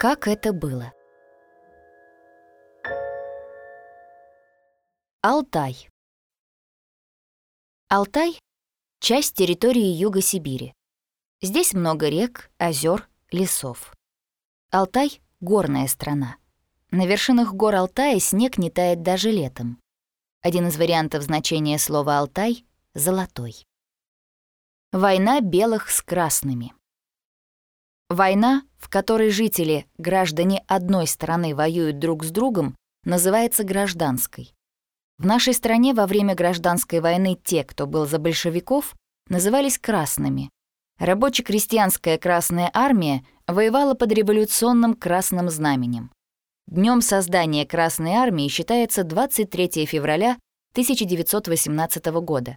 Как это было? Алтай. Алтай — часть территории Юга Сибири. Здесь много рек, озер, лесов. Алтай — горная страна. На вершинах гор Алтая снег не тает даже летом. Один из вариантов значения слова «Алтай» — «золотой». Война белых с красными. Война, в которой жители, граждане одной страны воюют друг с другом, называется гражданской. В нашей стране во время гражданской войны те, кто был за большевиков, назывались красными. Рабоче-крестьянская Красная армия воевала под революционным красным знаменем. Днем создания Красной армии считается 23 февраля 1918 года.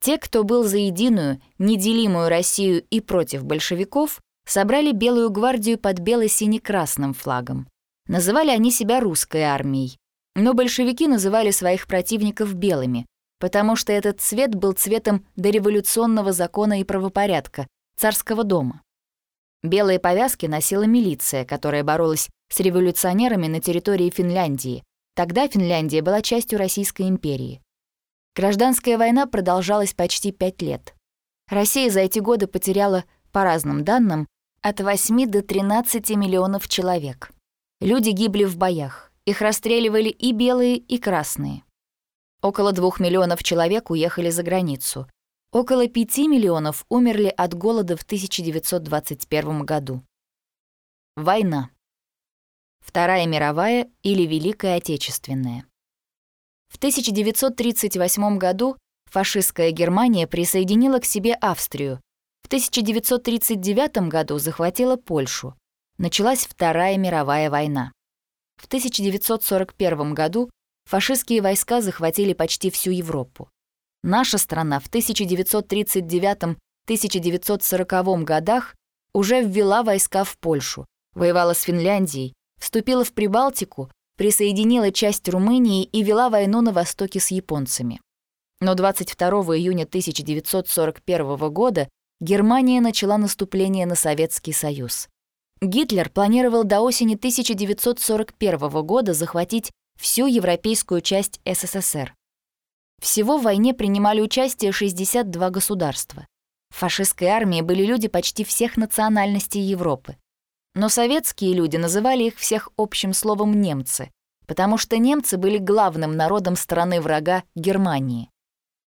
Те, кто был за единую, неделимую Россию и против большевиков, собрали Белую гвардию под бело-сине-красным флагом. Называли они себя русской армией, но большевики называли своих противников белыми, потому что этот цвет был цветом дореволюционного закона и правопорядка, царского дома. Белые повязки носила милиция, которая боролась с революционерами на территории Финляндии. Тогда Финляндия была частью Российской империи. Гражданская война продолжалась почти пять лет. Россия за эти годы потеряла, по разным данным, от 8 до 13 миллионов человек. Люди гибли в боях, их расстреливали и белые, и красные. Около двух миллионов человек уехали за границу. Около пяти миллионов умерли от голода в 1921 году. Война. Вторая мировая или Великая Отечественная. В 1938 году фашистская Германия присоединила к себе Австрию. В 1939 году захватила Польшу. Началась Вторая мировая война. В 1941 году фашистские войска захватили почти всю Европу. Наша страна в 1939-1940 годах уже ввела войска в Польшу, воевала с Финляндией, вступила в Прибалтику, присоединила часть Румынии и вела войну на востоке с японцами. Но 22 июня 1941 года Германия начала наступление на Советский Союз. Гитлер планировал до осени 1941 года захватить всю европейскую часть СССР. Всего в войне принимали участие 62 государства. В фашистской армии были люди почти всех национальностей Европы. Но советские люди называли их всех общим словом «немцы», потому что немцы были главным народом страны врага Германии.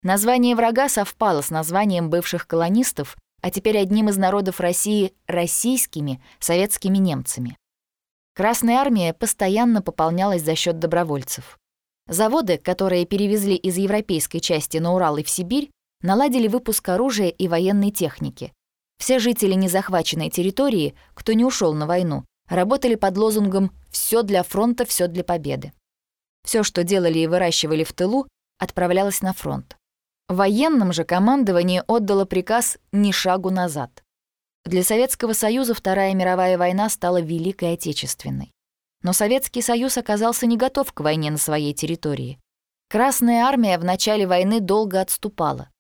Название врага совпало с названием бывших колонистов а теперь одним из народов России российскими советскими немцами. Красная армия постоянно пополнялась за счет добровольцев. Заводы, которые перевезли из европейской части на Урал и в Сибирь, наладили выпуск оружия и военной техники. Все жители незахваченной территории, кто не ушел на войну, работали под лозунгом «Все для фронта, все для победы». Все, что делали и выращивали в тылу, отправлялось на фронт. Военным же командование отдало приказ «ни шагу назад». Для Советского Союза Вторая мировая война стала Великой Отечественной. Но Советский Союз оказался не готов к войне на своей территории. Красная армия в начале войны долго отступала.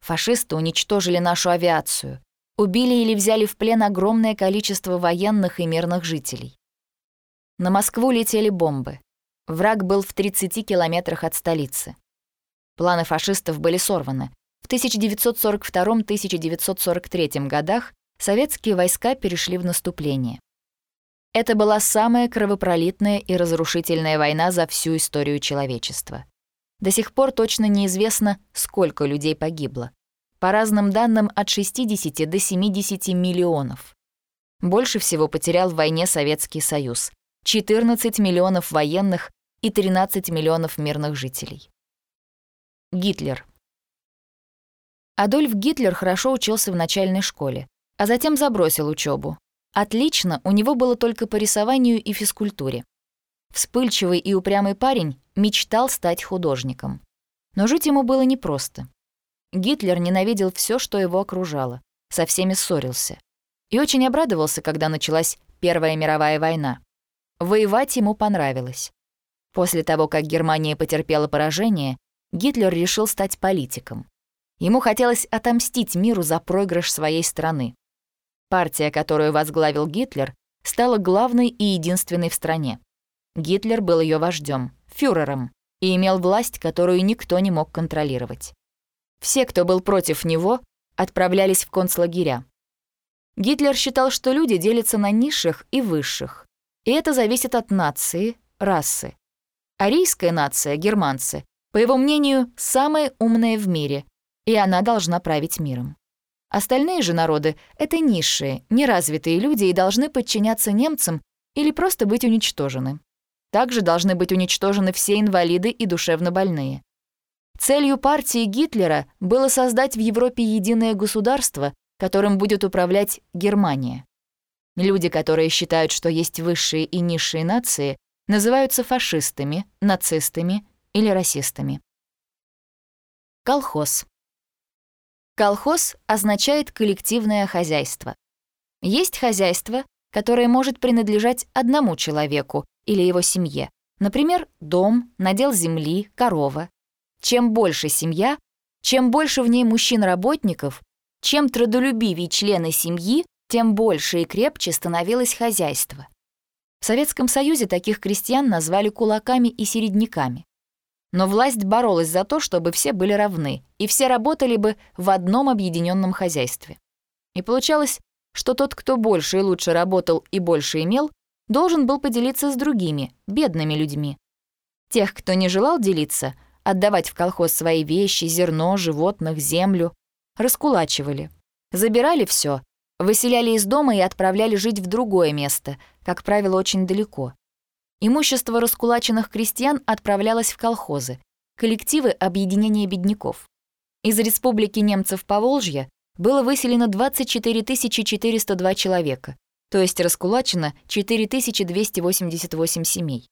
Фашисты уничтожили нашу авиацию, убили или взяли в плен огромное количество военных и мирных жителей. На Москву летели бомбы. Враг был в 30 километрах от столицы. Планы фашистов были сорваны. В 1942-1943 годах советские войска перешли в наступление. Это была самая кровопролитная и разрушительная война за всю историю человечества. До сих пор точно неизвестно, сколько людей погибло. По разным данным, от 60 до 70 миллионов. Больше всего потерял в войне Советский Союз — 14 миллионов военных и 13 миллионов мирных жителей. Гитлер. Адольф Гитлер хорошо учился в начальной школе, а затем забросил учебу. Отлично у него было только по рисованию и физкультуре. Вспыльчивый и упрямый парень мечтал стать художником. Но жить ему было непросто. Гитлер ненавидел все, что его окружало, со всеми ссорился. И очень обрадовался, когда началась Первая мировая война. Воевать ему понравилось. После того, как Германия потерпела поражение, Гитлер решил стать политиком. Ему хотелось отомстить миру за проигрыш своей страны. Партия, которую возглавил Гитлер, стала главной и единственной в стране. Гитлер был ее вождем, фюрером, и имел власть, которую никто не мог контролировать. Все, кто был против него, отправлялись в концлагеря. Гитлер считал, что люди делятся на низших и высших, и это зависит от нации, расы. Арийская нация, германцы, по его мнению, самая умная в мире, и она должна править миром. Остальные же народы — это низшие, неразвитые люди и должны подчиняться немцам или просто быть уничтожены. Также должны быть уничтожены все инвалиды и душевно больные. Целью партии Гитлера было создать в Европе единое государство, которым будет управлять Германия. Люди, которые считают, что есть высшие и низшие нации, называются фашистами, нацистами или расистами. Колхоз. Колхоз означает коллективное хозяйство. Есть хозяйство, которое может принадлежать одному человеку или его семье. Например, дом, надел земли, корова. Чем больше семья, чем больше в ней мужчин-работников, чем трудолюбивее члены семьи, тем больше и крепче становилось хозяйство. В Советском Союзе таких крестьян назвали кулаками и середняками. Но власть боролась за то, чтобы все были равны, и все работали бы в одном объединенном хозяйстве. И получалось, что тот, кто больше и лучше работал и больше имел, должен был поделиться с другими, бедными людьми. Тех, кто не желал делиться, отдавать в колхоз свои вещи, зерно, животных, землю, раскулачивали. Забирали все, выселяли из дома и отправляли жить в другое место, как правило, очень далеко. Имущество раскулаченных крестьян отправлялось в колхозы, коллективы объединения бедняков. Из республики немцев Поволжья было выселено 24 402 человека, то есть раскулачено 4288 семей.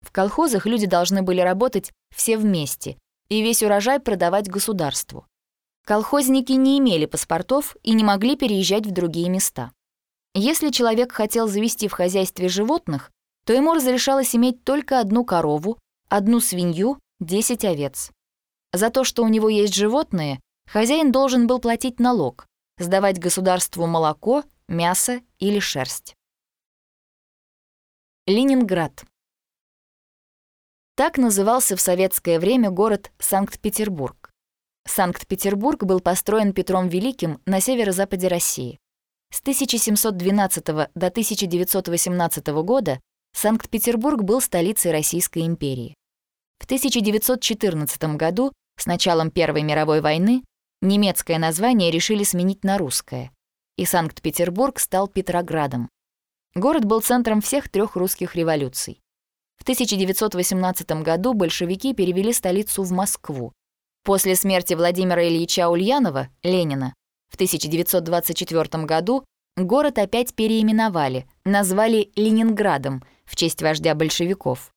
В колхозах люди должны были работать все вместе и весь урожай продавать государству. Колхозники не имели паспортов и не могли переезжать в другие места. Если человек хотел завести в хозяйстве животных, то ему разрешалось иметь только одну корову, одну свинью, 10 овец. За то, что у него есть животные, хозяин должен был платить налог, сдавать государству молоко, мясо или шерсть. Ленинград. Так назывался в советское время город Санкт-Петербург. Санкт-Петербург был построен Петром Великим на северо-западе России. С 1712 до 1918 года Санкт-Петербург был столицей Российской империи. В 1914 году, с началом Первой мировой войны, немецкое название решили сменить на русское, и Санкт-Петербург стал Петроградом. Город был центром всех трех русских революций. В 1918 году большевики перевели столицу в Москву. После смерти Владимира Ильича Ульянова, Ленина, в 1924 году город опять переименовали, назвали Ленинградом – в честь вождя большевиков.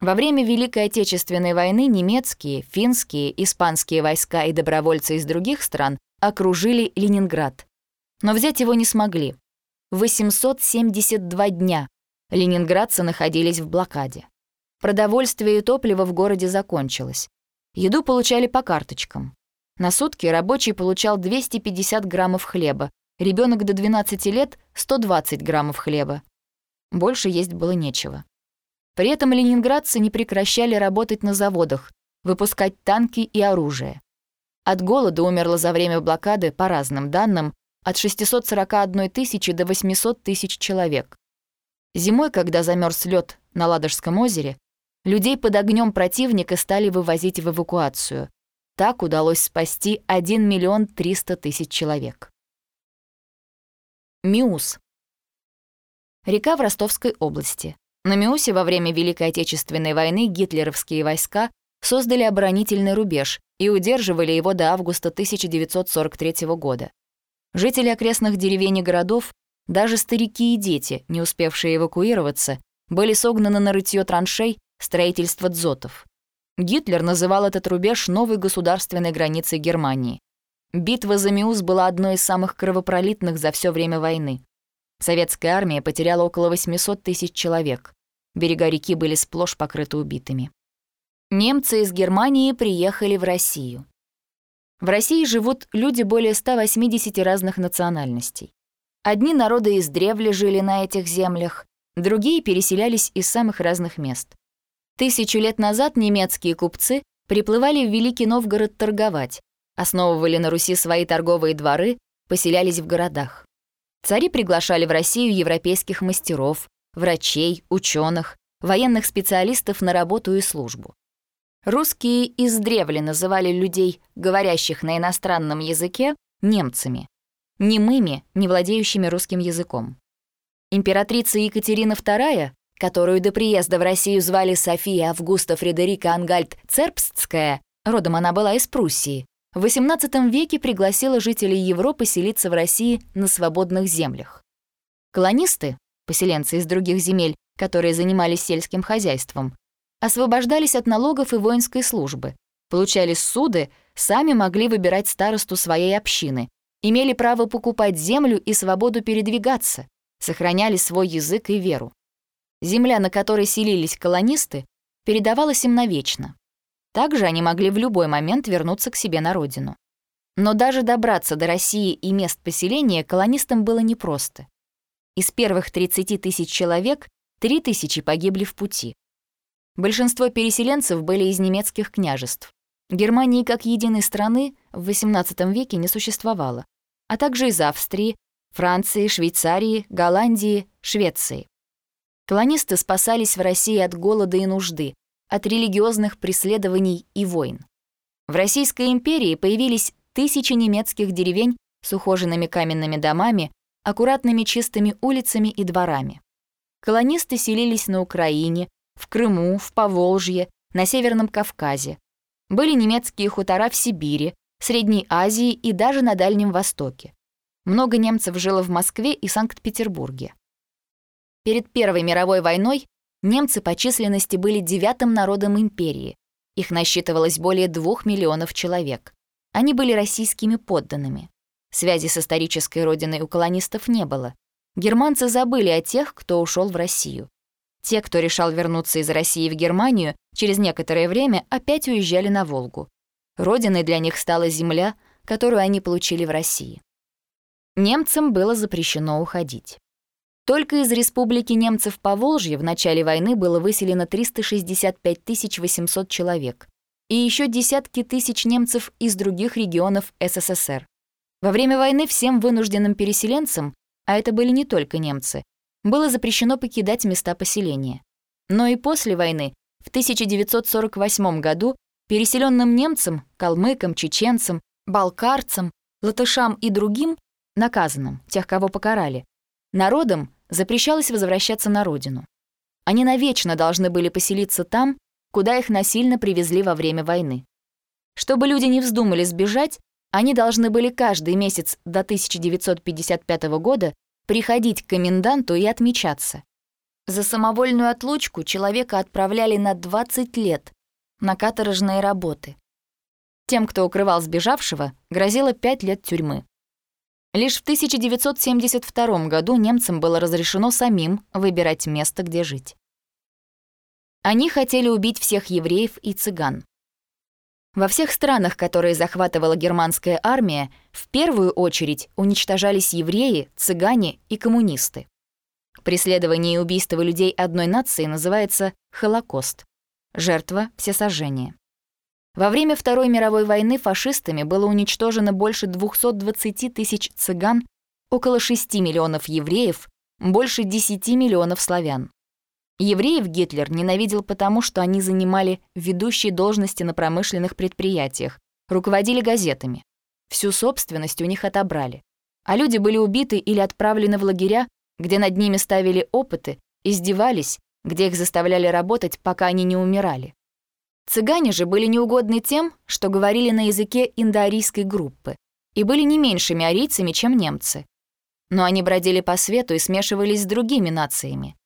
Во время Великой Отечественной войны немецкие, финские, испанские войска и добровольцы из других стран окружили Ленинград. Но взять его не смогли. 872 дня ленинградцы находились в блокаде. Продовольствие и топливо в городе закончилось. Еду получали по карточкам. На сутки рабочий получал 250 граммов хлеба, ребенок до 12 лет — 120 граммов хлеба. Больше есть было нечего. При этом ленинградцы не прекращали работать на заводах, выпускать танки и оружие. От голода умерло за время блокады, по разным данным, от 641 тысячи до 800 тысяч человек. Зимой, когда замерз лед на Ладожском озере, людей под огнем противника стали вывозить в эвакуацию. Так удалось спасти 1 миллион 300 тысяч человек. Миус Река в Ростовской области. На Миусе во время Великой Отечественной войны гитлеровские войска создали оборонительный рубеж и удерживали его до августа 1943 года. Жители окрестных деревень и городов, даже старики и дети, не успевшие эвакуироваться, были согнаны на рытье траншей, строительство дзотов. Гитлер называл этот рубеж новой государственной границей Германии. Битва за Миус была одной из самых кровопролитных за все время войны. Советская армия потеряла около 800 тысяч человек. Берега реки были сплошь покрыты убитыми. Немцы из Германии приехали в Россию. В России живут люди более 180 разных национальностей. Одни народы издревле жили на этих землях, другие переселялись из самых разных мест. Тысячу лет назад немецкие купцы приплывали в Великий Новгород торговать, основывали на Руси свои торговые дворы, поселялись в городах. Цари приглашали в Россию европейских мастеров, врачей, ученых, военных специалистов на работу и службу. Русские издревле называли людей, говорящих на иностранном языке, немцами, немыми, не владеющими русским языком. Императрица Екатерина II, которую до приезда в Россию звали София Августа Фредерика Ангальд Цербстская, родом она была из Пруссии, в XVIII веке пригласила жителей Европы селиться в России на свободных землях. Колонисты, поселенцы из других земель, которые занимались сельским хозяйством, освобождались от налогов и воинской службы, получали суды, сами могли выбирать старосту своей общины, имели право покупать землю и свободу передвигаться, сохраняли свой язык и веру. Земля, на которой селились колонисты, передавалась им навечно. Также они могли в любой момент вернуться к себе на родину. Но даже добраться до России и мест поселения колонистам было непросто. Из первых 30 тысяч человек 3 тысячи погибли в пути. Большинство переселенцев были из немецких княжеств. Германии как единой страны в XVIII веке не существовало, а также из Австрии, Франции, Швейцарии, Голландии, Швеции. Колонисты спасались в России от голода и нужды, от религиозных преследований и войн. В Российской империи появились тысячи немецких деревень с ухоженными каменными домами, аккуратными чистыми улицами и дворами. Колонисты селились на Украине, в Крыму, в Поволжье, на Северном Кавказе. Были немецкие хутора в Сибири, Средней Азии и даже на Дальнем Востоке. Много немцев жило в Москве и Санкт-Петербурге. Перед Первой мировой войной Немцы по численности были девятым народом империи. Их насчитывалось более двух миллионов человек. Они были российскими подданными. Связи с исторической родиной у колонистов не было. Германцы забыли о тех, кто ушел в Россию. Те, кто решал вернуться из России в Германию, через некоторое время опять уезжали на Волгу. Родиной для них стала земля, которую они получили в России. Немцам было запрещено уходить. Только из республики немцев по Волжье в начале войны было выселено 365 800 человек и еще десятки тысяч немцев из других регионов СССР. Во время войны всем вынужденным переселенцам, а это были не только немцы, было запрещено покидать места поселения. Но и после войны, в 1948 году, переселенным немцам, калмыкам, чеченцам, балкарцам, латышам и другим, наказанным, тех, кого покарали, Народам запрещалось возвращаться на родину. Они навечно должны были поселиться там, куда их насильно привезли во время войны. Чтобы люди не вздумали сбежать, они должны были каждый месяц до 1955 года приходить к коменданту и отмечаться. За самовольную отлучку человека отправляли на 20 лет на каторжные работы. Тем, кто укрывал сбежавшего, грозило 5 лет тюрьмы. Лишь в 1972 году немцам было разрешено самим выбирать место, где жить. Они хотели убить всех евреев и цыган. Во всех странах, которые захватывала германская армия, в первую очередь уничтожались евреи, цыгане и коммунисты. Преследование и убийство людей одной нации называется Холокост. Жертва — всесожжение. Во время Второй мировой войны фашистами было уничтожено больше 220 тысяч цыган, около 6 миллионов евреев, больше 10 миллионов славян. Евреев Гитлер ненавидел потому, что они занимали ведущие должности на промышленных предприятиях, руководили газетами. Всю собственность у них отобрали. А люди были убиты или отправлены в лагеря, где над ними ставили опыты, издевались, где их заставляли работать, пока они не умирали. Цыгане же были неугодны тем, что говорили на языке индоарийской группы и были не меньшими арийцами, чем немцы. Но они бродили по свету и смешивались с другими нациями.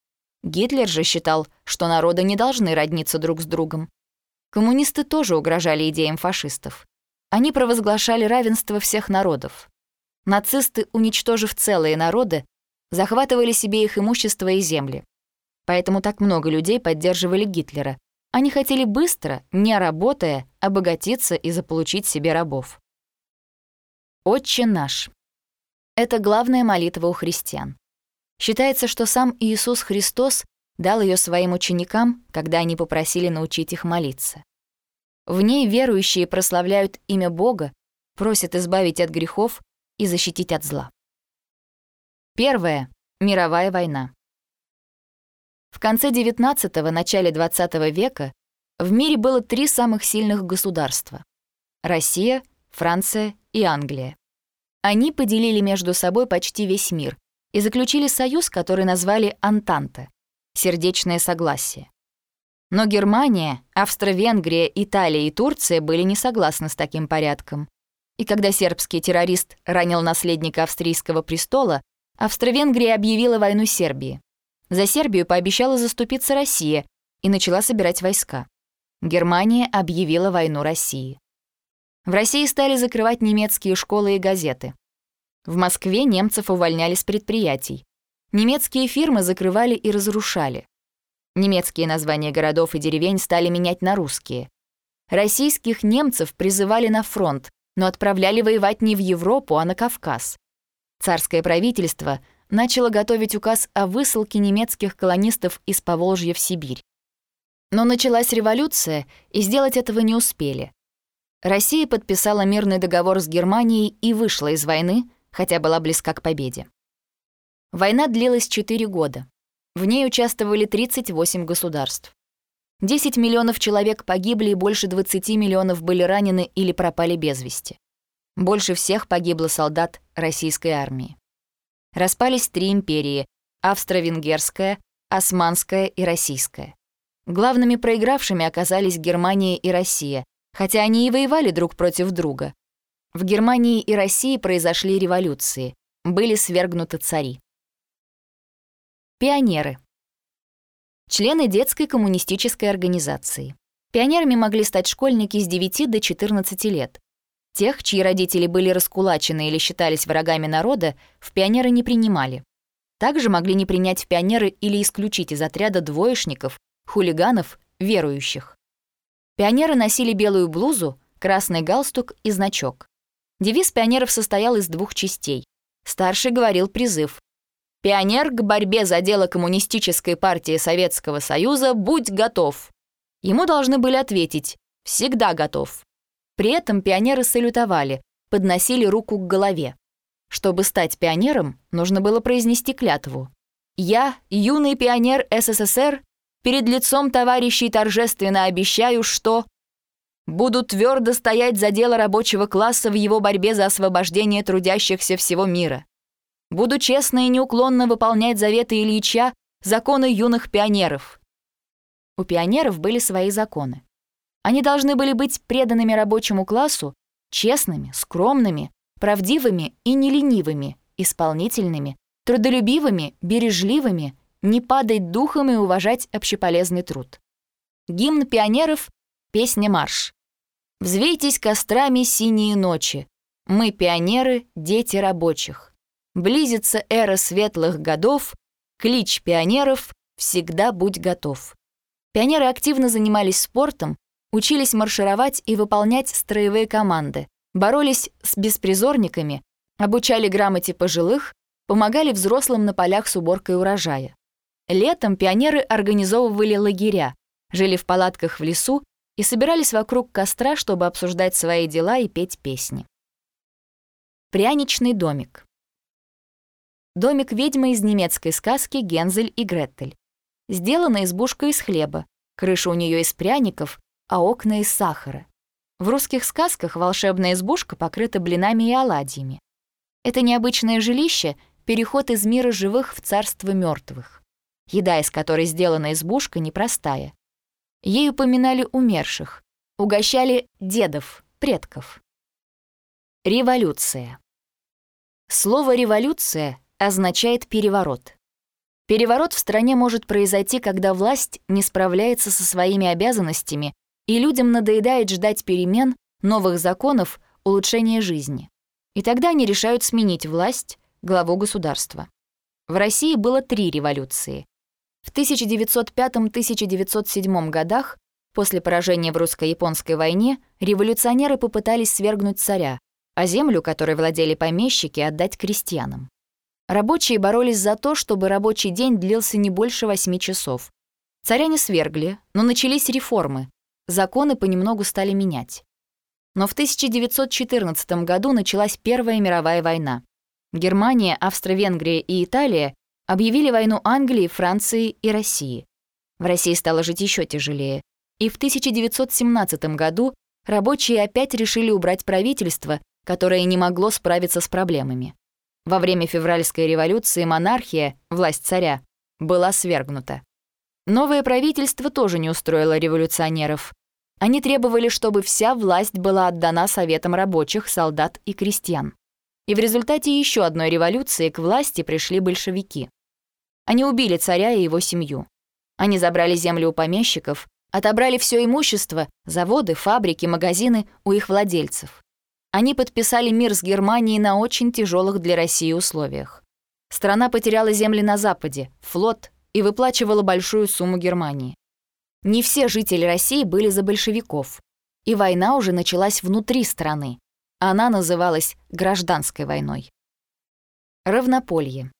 Гитлер же считал, что народы не должны родниться друг с другом. Коммунисты тоже угрожали идеям фашистов. Они провозглашали равенство всех народов. Нацисты, уничтожив целые народы, захватывали себе их имущество и земли. Поэтому так много людей поддерживали Гитлера, они хотели быстро, не работая, обогатиться и заполучить себе рабов. «Отче наш». Это главная молитва у христиан. Считается, что сам Иисус Христос дал ее своим ученикам, когда они попросили научить их молиться. В ней верующие прославляют имя Бога, просят избавить от грехов и защитить от зла. Первая мировая война. В конце XIX – начале XX века в мире было три самых сильных государства — Россия, Франция и Англия. Они поделили между собой почти весь мир и заключили союз, который назвали Антанте — сердечное согласие. Но Германия, Австро-Венгрия, Италия и Турция были не согласны с таким порядком. И когда сербский террорист ранил наследника австрийского престола, Австро-Венгрия объявила войну Сербии. За Сербию пообещала заступиться Россия и начала собирать войска. Германия объявила войну России. В России стали закрывать немецкие школы и газеты. В Москве немцев увольняли с предприятий. Немецкие фирмы закрывали и разрушали. Немецкие названия городов и деревень стали менять на русские. Российских немцев призывали на фронт, но отправляли воевать не в Европу, а на Кавказ. Царское правительство начало готовить указ о высылке немецких колонистов из Поволжья в Сибирь. Но началась революция, и сделать этого не успели. Россия подписала мирный договор с Германией и вышла из войны, хотя была близка к победе. Война длилась 4 года. В ней участвовали 38 государств. 10 миллионов человек погибли и больше 20 миллионов были ранены или пропали без вести. Больше всех погибло солдат российской армии. Распались три империи — австро-венгерская, османская и российская. Главными проигравшими оказались Германия и Россия, хотя они и воевали друг против друга. В Германии и России произошли революции, были свергнуты цари. Пионеры. Члены детской коммунистической организации. Пионерами могли стать школьники с 9 до 14 лет. Тех, чьи родители были раскулачены или считались врагами народа, в пионеры не принимали. Также могли не принять в пионеры или исключить из отряда двоечников, хулиганов, верующих. Пионеры носили белую блузу, красный галстук и значок. Девиз пионеров состоял из двух частей. Старший говорил призыв. «Пионер к борьбе за дело Коммунистической партии Советского Союза, будь готов!» Ему должны были ответить «всегда готов». При этом пионеры салютовали, подносили руку к голове. Чтобы стать пионером, нужно было произнести клятву. «Я, юный пионер СССР, Перед лицом товарищей торжественно обещаю, что буду твердо стоять за дело рабочего класса в его борьбе за освобождение трудящихся всего мира. Буду честно и неуклонно выполнять заветы Ильича, законы юных пионеров. У пионеров были свои законы. Они должны были быть преданными рабочему классу, честными, скромными, правдивыми и неленивыми, исполнительными, трудолюбивыми, бережливыми, не падать духом и уважать общеполезный труд. Гимн пионеров — песня-марш. «Взвейтесь кострами синие ночи, мы пионеры, дети рабочих. Близится эра светлых годов, клич пионеров «Всегда будь готов». Пионеры активно занимались спортом, учились маршировать и выполнять строевые команды, боролись с беспризорниками, обучали грамоте пожилых, помогали взрослым на полях с уборкой урожая. Летом пионеры организовывали лагеря, жили в палатках в лесу и собирались вокруг костра, чтобы обсуждать свои дела и петь песни. Пряничный домик. Домик ведьмы из немецкой сказки «Гензель и Гретель». Сделана избушка из хлеба, крыша у нее из пряников, а окна из сахара. В русских сказках волшебная избушка покрыта блинами и оладьями. Это необычное жилище — переход из мира живых в царство мертвых еда из которой сделана избушка, непростая. Ей упоминали умерших, угощали дедов, предков. Революция. Слово «революция» означает «переворот». Переворот в стране может произойти, когда власть не справляется со своими обязанностями, и людям надоедает ждать перемен, новых законов, улучшения жизни. И тогда они решают сменить власть, главу государства. В России было три революции. В 1905-1907 годах, после поражения в русско-японской войне, революционеры попытались свергнуть царя, а землю, которой владели помещики, отдать крестьянам. Рабочие боролись за то, чтобы рабочий день длился не больше восьми часов. Царя не свергли, но начались реформы. Законы понемногу стали менять. Но в 1914 году началась Первая мировая война. Германия, Австро-Венгрия и Италия объявили войну Англии, Франции и России. В России стало жить еще тяжелее. И в 1917 году рабочие опять решили убрать правительство, которое не могло справиться с проблемами. Во время февральской революции монархия, власть царя, была свергнута. Новое правительство тоже не устроило революционеров. Они требовали, чтобы вся власть была отдана советам рабочих, солдат и крестьян. И в результате еще одной революции к власти пришли большевики. Они убили царя и его семью. Они забрали землю у помещиков, отобрали все имущество, заводы, фабрики, магазины у их владельцев. Они подписали мир с Германией на очень тяжелых для России условиях. Страна потеряла земли на Западе, флот и выплачивала большую сумму Германии. Не все жители России были за большевиков, и война уже началась внутри страны. Она называлась гражданской войной. Равнополье.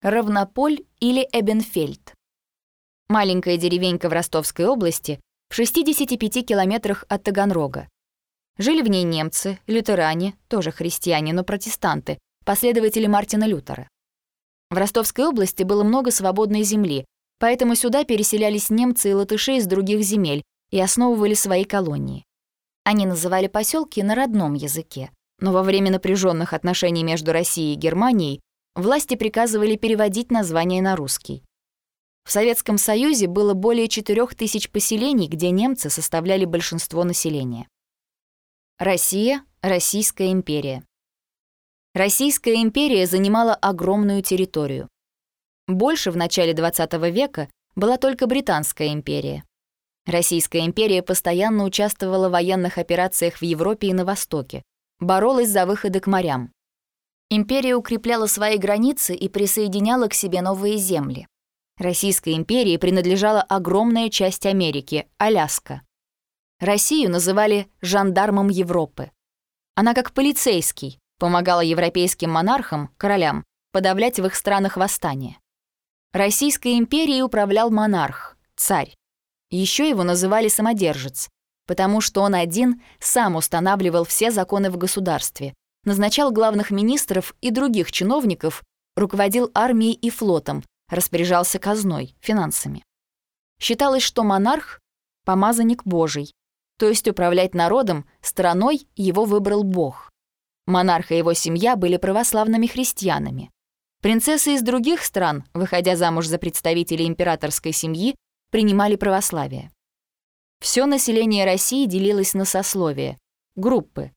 Равнополь или Эбенфельд. Маленькая деревенька в Ростовской области в 65 километрах от Таганрога. Жили в ней немцы, лютеране, тоже христиане, но протестанты, последователи Мартина Лютера. В Ростовской области было много свободной земли, поэтому сюда переселялись немцы и латыши из других земель и основывали свои колонии. Они называли поселки на родном языке, но во время напряженных отношений между Россией и Германией власти приказывали переводить название на русский. В Советском Союзе было более 4000 поселений, где немцы составляли большинство населения. Россия, Российская империя. Российская империя занимала огромную территорию. Больше в начале XX века была только Британская империя. Российская империя постоянно участвовала в военных операциях в Европе и на Востоке, боролась за выходы к морям. Империя укрепляла свои границы и присоединяла к себе новые земли. Российской империи принадлежала огромная часть Америки — Аляска. Россию называли «жандармом Европы». Она как полицейский помогала европейским монархам, королям, подавлять в их странах восстания. Российской империей управлял монарх, царь. Еще его называли самодержец, потому что он один сам устанавливал все законы в государстве, назначал главных министров и других чиновников, руководил армией и флотом, распоряжался казной, финансами. Считалось, что монарх — помазанник Божий, то есть управлять народом, страной его выбрал Бог. Монарх и его семья были православными христианами. Принцессы из других стран, выходя замуж за представителей императорской семьи, принимали православие. Все население России делилось на сословия, группы.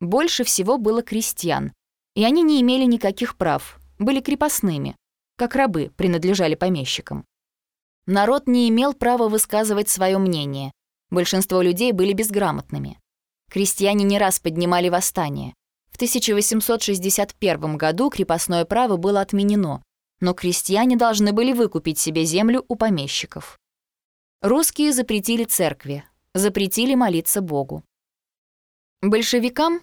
Больше всего было крестьян, и они не имели никаких прав, были крепостными, как рабы принадлежали помещикам. Народ не имел права высказывать свое мнение, Большинство людей были безграмотными. Крестьяне не раз поднимали восстание. В 1861 году крепостное право было отменено, но крестьяне должны были выкупить себе землю у помещиков. Русские запретили церкви, запретили молиться Богу. Большевикам,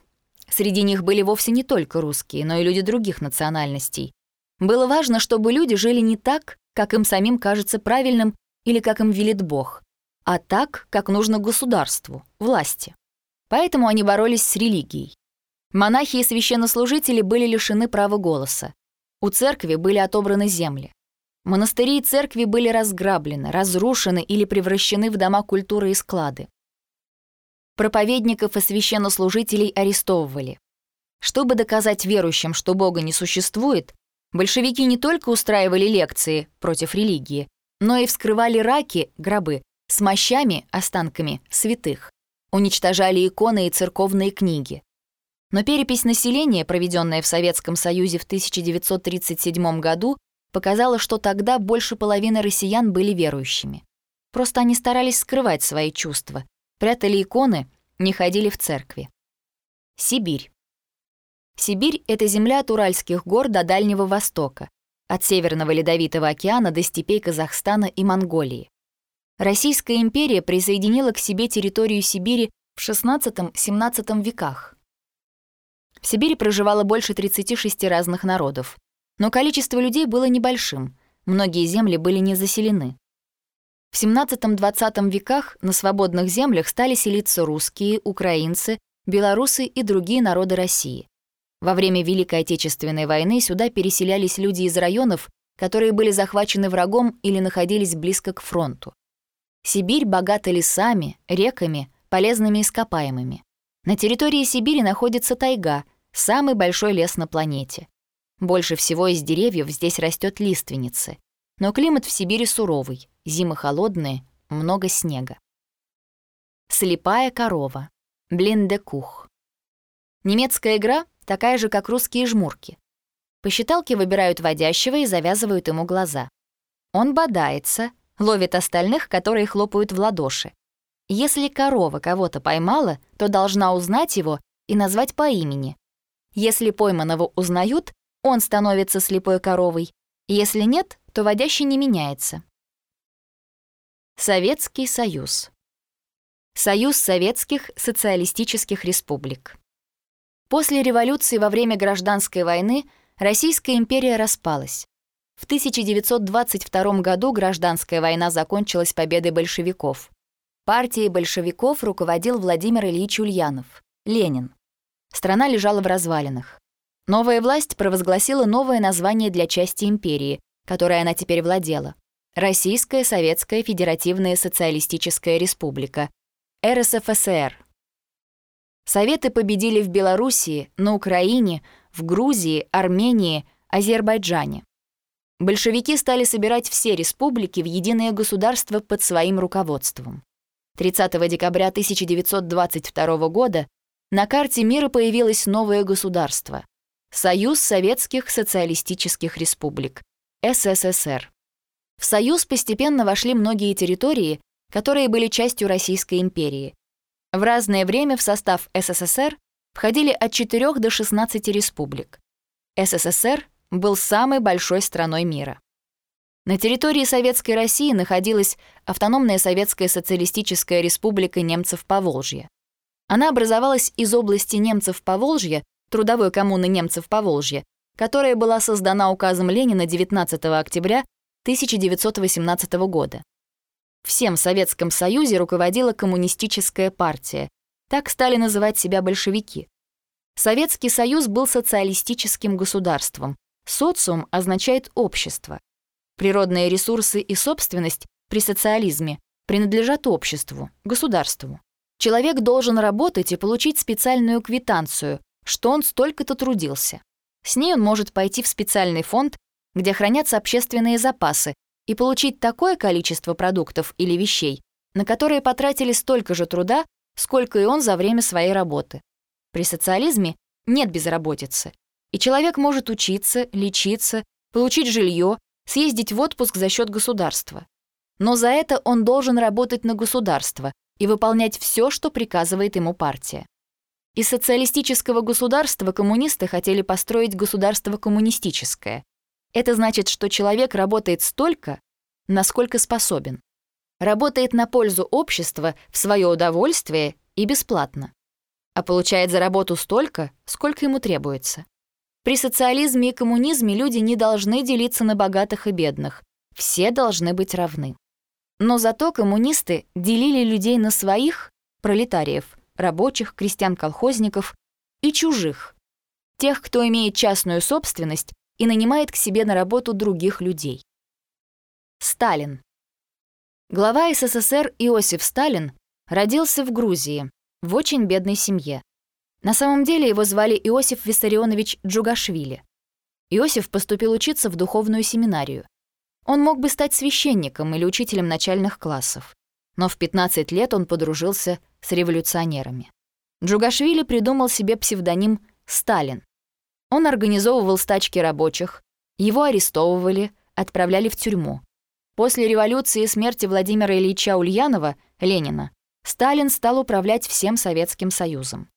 среди них были вовсе не только русские, но и люди других национальностей, было важно, чтобы люди жили не так, как им самим кажется правильным или как им велит Бог, а так, как нужно государству, власти. Поэтому они боролись с религией. Монахи и священнослужители были лишены права голоса. У церкви были отобраны земли. Монастыри и церкви были разграблены, разрушены или превращены в дома культуры и склады. Проповедников и священнослужителей арестовывали. Чтобы доказать верующим, что Бога не существует, большевики не только устраивали лекции против религии, но и вскрывали раки, гробы, с мощами, останками святых, уничтожали иконы и церковные книги. Но перепись населения, проведенная в Советском Союзе в 1937 году, показала, что тогда больше половины россиян были верующими. Просто они старались скрывать свои чувства, прятали иконы, не ходили в церкви. Сибирь. Сибирь — это земля от Уральских гор до Дальнего Востока, от Северного Ледовитого океана до степей Казахстана и Монголии. Российская империя присоединила к себе территорию Сибири в XVI-XVII веках. В Сибири проживало больше 36 разных народов. Но количество людей было небольшим. Многие земли были не заселены. В 17-20 веках на свободных землях стали селиться русские, украинцы, белорусы и другие народы России. Во время Великой Отечественной войны сюда переселялись люди из районов, которые были захвачены врагом или находились близко к фронту. Сибирь богата лесами, реками, полезными ископаемыми. На территории Сибири находится тайга, самый большой лес на планете. Больше всего из деревьев здесь растет лиственницы. Но климат в Сибири суровый, зимы холодные, много снега. Слепая корова. Блиндекух. Немецкая игра такая же, как русские жмурки. По выбирают водящего и завязывают ему глаза. Он бодается, ловит остальных, которые хлопают в ладоши. Если корова кого-то поймала, то должна узнать его и назвать по имени. Если пойманного узнают, он становится слепой коровой. Если нет, то водящий не меняется. Советский Союз. Союз Советских Социалистических Республик. После революции во время Гражданской войны Российская империя распалась. В 1922 году гражданская война закончилась победой большевиков. Партией большевиков руководил Владимир Ильич Ульянов, Ленин. Страна лежала в развалинах. Новая власть провозгласила новое название для части империи, которой она теперь владела. Российская Советская Федеративная Социалистическая Республика, РСФСР. Советы победили в Белоруссии, на Украине, в Грузии, Армении, Азербайджане. Большевики стали собирать все республики в единое государство под своим руководством. 30 декабря 1922 года на карте мира появилось новое государство — Союз Советских Социалистических Республик, СССР. В Союз постепенно вошли многие территории, которые были частью Российской империи. В разное время в состав СССР входили от 4 до 16 республик. СССР был самой большой страной мира. На территории Советской России находилась автономная Советская Социалистическая Республика немцев Поволжья. Она образовалась из области немцев Поволжья, трудовой коммуны немцев Поволжья, которая была создана указом Ленина 19 октября 1918 года. Всем в Советском Союзе руководила коммунистическая партия. Так стали называть себя большевики. Советский Союз был социалистическим государством. Социум означает общество. Природные ресурсы и собственность при социализме принадлежат обществу, государству. Человек должен работать и получить специальную квитанцию, что он столько-то трудился. С ней он может пойти в специальный фонд, где хранятся общественные запасы, и получить такое количество продуктов или вещей, на которые потратили столько же труда, сколько и он за время своей работы. При социализме нет безработицы, и человек может учиться, лечиться, получить жилье, съездить в отпуск за счет государства. Но за это он должен работать на государство и выполнять все, что приказывает ему партия. Из социалистического государства коммунисты хотели построить государство коммунистическое, это значит, что человек работает столько, насколько способен. Работает на пользу общества, в свое удовольствие и бесплатно. А получает за работу столько, сколько ему требуется. При социализме и коммунизме люди не должны делиться на богатых и бедных. Все должны быть равны. Но зато коммунисты делили людей на своих, пролетариев, рабочих, крестьян-колхозников, и чужих, тех, кто имеет частную собственность и нанимает к себе на работу других людей. Сталин. Глава СССР Иосиф Сталин родился в Грузии, в очень бедной семье. На самом деле его звали Иосиф Виссарионович Джугашвили. Иосиф поступил учиться в духовную семинарию. Он мог бы стать священником или учителем начальных классов. Но в 15 лет он подружился с революционерами. Джугашвили придумал себе псевдоним «Сталин». Он организовывал стачки рабочих, его арестовывали, отправляли в тюрьму. После революции и смерти Владимира Ильича Ульянова, Ленина, Сталин стал управлять всем Советским Союзом.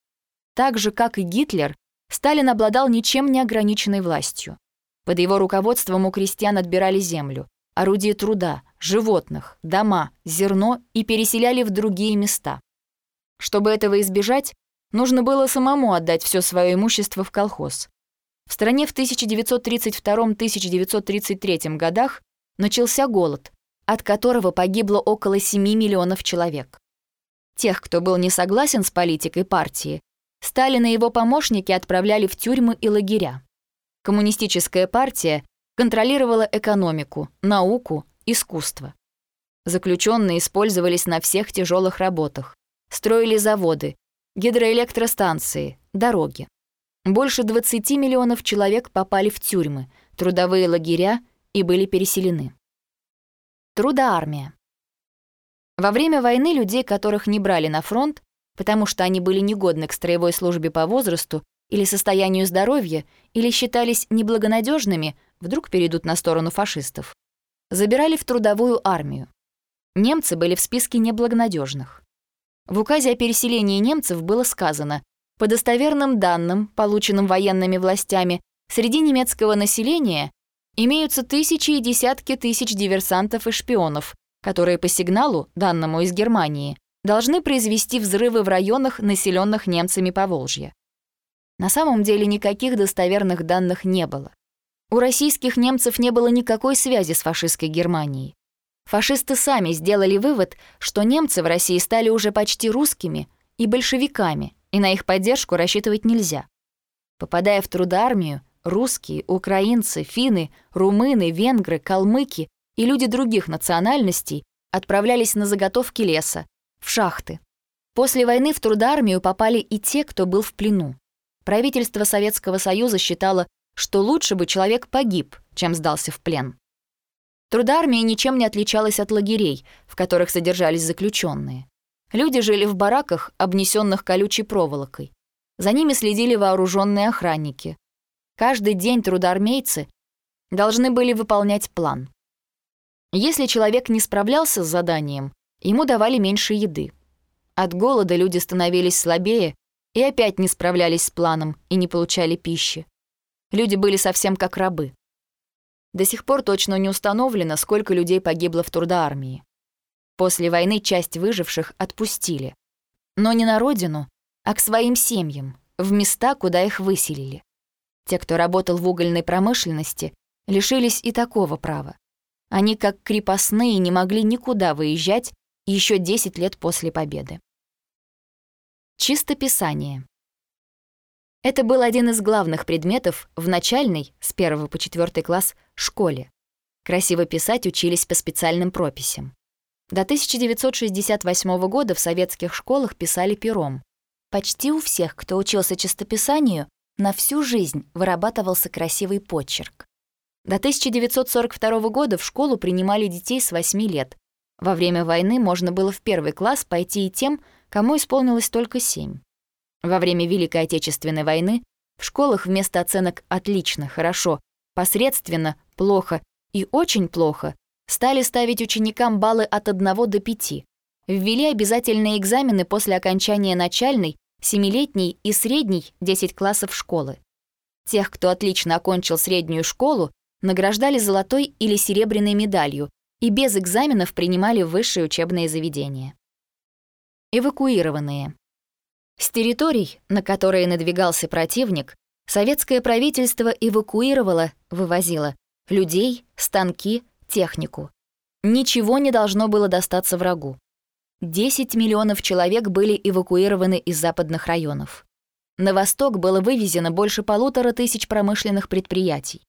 Так же, как и Гитлер, Сталин обладал ничем не ограниченной властью. Под его руководством у крестьян отбирали землю, орудия труда, животных, дома, зерно и переселяли в другие места. Чтобы этого избежать, нужно было самому отдать все свое имущество в колхоз. В стране в 1932-1933 годах начался голод, от которого погибло около 7 миллионов человек. Тех, кто был не согласен с политикой партии, Сталин и его помощники отправляли в тюрьмы и лагеря. Коммунистическая партия контролировала экономику, науку, искусство. Заключенные использовались на всех тяжелых работах, строили заводы, гидроэлектростанции, дороги. Больше 20 миллионов человек попали в тюрьмы, трудовые лагеря и были переселены. Трудоармия. Во время войны людей, которых не брали на фронт, потому что они были негодны к строевой службе по возрасту или состоянию здоровья, или считались неблагонадежными, вдруг перейдут на сторону фашистов, забирали в трудовую армию. Немцы были в списке неблагонадежных. В указе о переселении немцев было сказано, по достоверным данным, полученным военными властями, среди немецкого населения имеются тысячи и десятки тысяч диверсантов и шпионов, которые по сигналу, данному из Германии, должны произвести взрывы в районах, населенных немцами Поволжья. На самом деле никаких достоверных данных не было. У российских немцев не было никакой связи с фашистской Германией. Фашисты сами сделали вывод, что немцы в России стали уже почти русскими и большевиками, и на их поддержку рассчитывать нельзя. Попадая в трудоармию, русские, украинцы, финны, румыны, венгры, калмыки и люди других национальностей отправлялись на заготовки леса, в шахты. После войны в трудоармию попали и те, кто был в плену. Правительство Советского Союза считало, что лучше бы человек погиб, чем сдался в плен. Трудоармия ничем не отличалась от лагерей, в которых содержались заключенные. Люди жили в бараках, обнесенных колючей проволокой. За ними следили вооруженные охранники. Каждый день трудоармейцы должны были выполнять план. Если человек не справлялся с заданием, ему давали меньше еды. От голода люди становились слабее и опять не справлялись с планом и не получали пищи. Люди были совсем как рабы. До сих пор точно не установлено, сколько людей погибло в трудоармии. После войны часть выживших отпустили. Но не на родину, а к своим семьям, в места, куда их выселили. Те, кто работал в угольной промышленности, лишились и такого права. Они, как крепостные, не могли никуда выезжать еще 10 лет после победы. Чистописание. Это был один из главных предметов в начальной, с 1 по 4 класс, школе. Красиво писать учились по специальным прописям. До 1968 года в советских школах писали пером. Почти у всех, кто учился чистописанию, на всю жизнь вырабатывался красивый почерк. До 1942 года в школу принимали детей с 8 лет. Во время войны можно было в первый класс пойти и тем, кому исполнилось только 7. Во время Великой Отечественной войны в школах вместо оценок «отлично», «хорошо», «посредственно», «плохо» и «очень плохо» стали ставить ученикам баллы от 1 до 5. Ввели обязательные экзамены после окончания начальной, семилетней и средней 10 классов школы. Тех, кто отлично окончил среднюю школу, награждали золотой или серебряной медалью и без экзаменов принимали высшие учебные заведения. Эвакуированные. С территорий, на которые надвигался противник, советское правительство эвакуировало, вывозило людей, станки, технику. Ничего не должно было достаться врагу. 10 миллионов человек были эвакуированы из западных районов. На восток было вывезено больше полутора тысяч промышленных предприятий.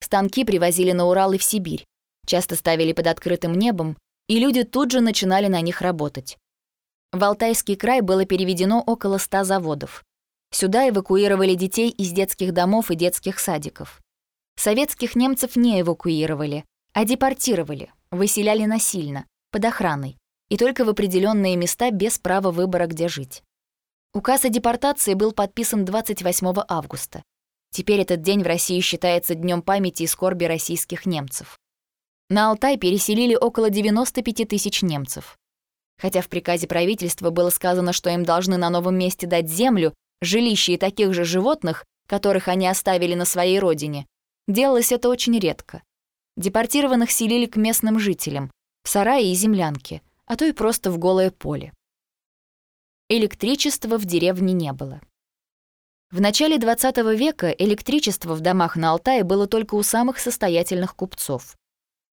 Станки привозили на Урал и в Сибирь, часто ставили под открытым небом, и люди тут же начинали на них работать. В Алтайский край было переведено около ста заводов. Сюда эвакуировали детей из детских домов и детских садиков. Советских немцев не эвакуировали, а депортировали, выселяли насильно, под охраной, и только в определенные места без права выбора, где жить. Указ о депортации был подписан 28 августа. Теперь этот день в России считается днем памяти и скорби российских немцев. На Алтай переселили около 95 тысяч немцев. Хотя в приказе правительства было сказано, что им должны на новом месте дать землю, жилище и таких же животных, которых они оставили на своей родине, делалось это очень редко. Депортированных селили к местным жителям, в сараи и землянки, а то и просто в голое поле. электричества в деревне не было. В начале XX века электричество в домах на Алтае было только у самых состоятельных купцов.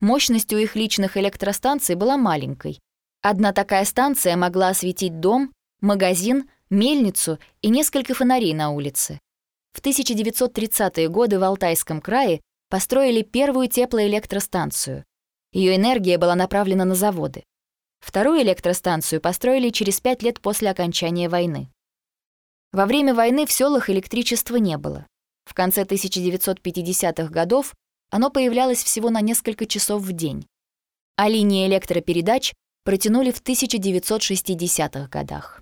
Мощность у их личных электростанций была маленькой. Одна такая станция могла осветить дом, магазин, мельницу и несколько фонарей на улице. В 1930-е годы в Алтайском крае построили первую теплоэлектростанцию. Ее энергия была направлена на заводы. Вторую электростанцию построили через пять лет после окончания войны. Во время войны в селах электричества не было. В конце 1950-х годов оно появлялось всего на несколько часов в день. А линии электропередач протянули в 1960-х годах.